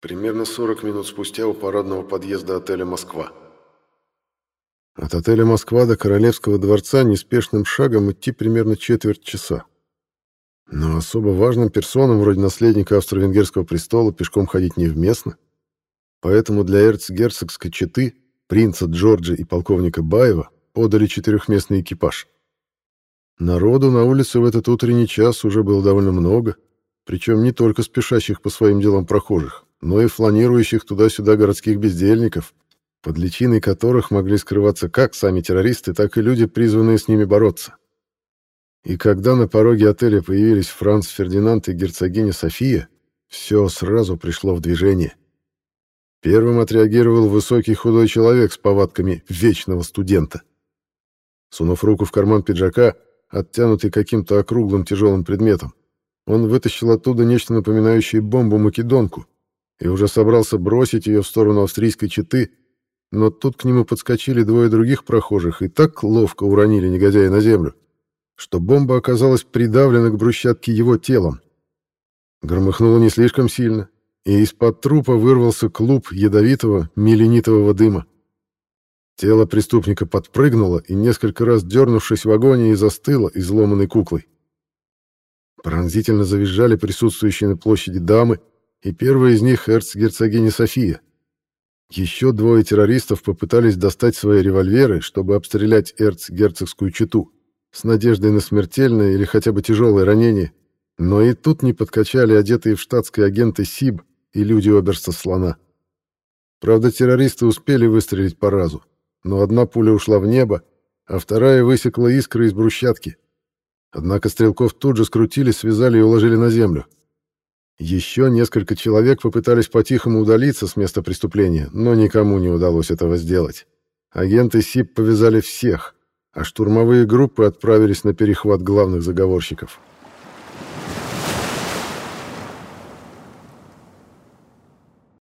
Примерно 40 минут спустя у парадного подъезда отеля «Москва». От отеля «Москва» до Королевского дворца неспешным шагом идти примерно четверть часа. Но особо важным персонам, вроде наследника австро-венгерского престола, пешком ходить невместно. Поэтому для эрцгерцогской четы, принца Джорджа и полковника Баева подали четырехместный экипаж. Народу на улице в этот утренний час уже было довольно много, причем не только спешащих по своим делам прохожих, но и фланирующих туда-сюда городских бездельников, под личиной которых могли скрываться как сами террористы, так и люди, призванные с ними бороться. И когда на пороге отеля появились Франц Фердинанд и герцогиня София, все сразу пришло в движение. Первым отреагировал высокий худой человек с повадками вечного студента. Сунув руку в карман пиджака, оттянутый каким-то округлым тяжелым предметом, он вытащил оттуда нечто напоминающее бомбу-македонку и уже собрался бросить ее в сторону австрийской четы, но тут к нему подскочили двое других прохожих и так ловко уронили негодяя на землю, что бомба оказалась придавлена к брусчатке его телом. Громыхнуло не слишком сильно, и из-под трупа вырвался клуб ядовитого меленитового дыма. Тело преступника подпрыгнуло и, несколько раз дернувшись в агонии, застыло изломанной куклой. Пронзительно завизжали присутствующие на площади дамы, и первая из них — эрцгерцогиня София. Еще двое террористов попытались достать свои револьверы, чтобы обстрелять эрцгерцогскую чету, с надеждой на смертельное или хотя бы тяжелое ранение, но и тут не подкачали одетые в штатские агенты СИБ и люди оберста Слона. Правда, террористы успели выстрелить по разу, но одна пуля ушла в небо, а вторая высекла искры из брусчатки. Однако стрелков тут же скрутили, связали и уложили на землю. Еще несколько человек попытались по-тихому удалиться с места преступления, но никому не удалось этого сделать. Агенты СИП повязали всех, а штурмовые группы отправились на перехват главных заговорщиков.